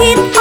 keep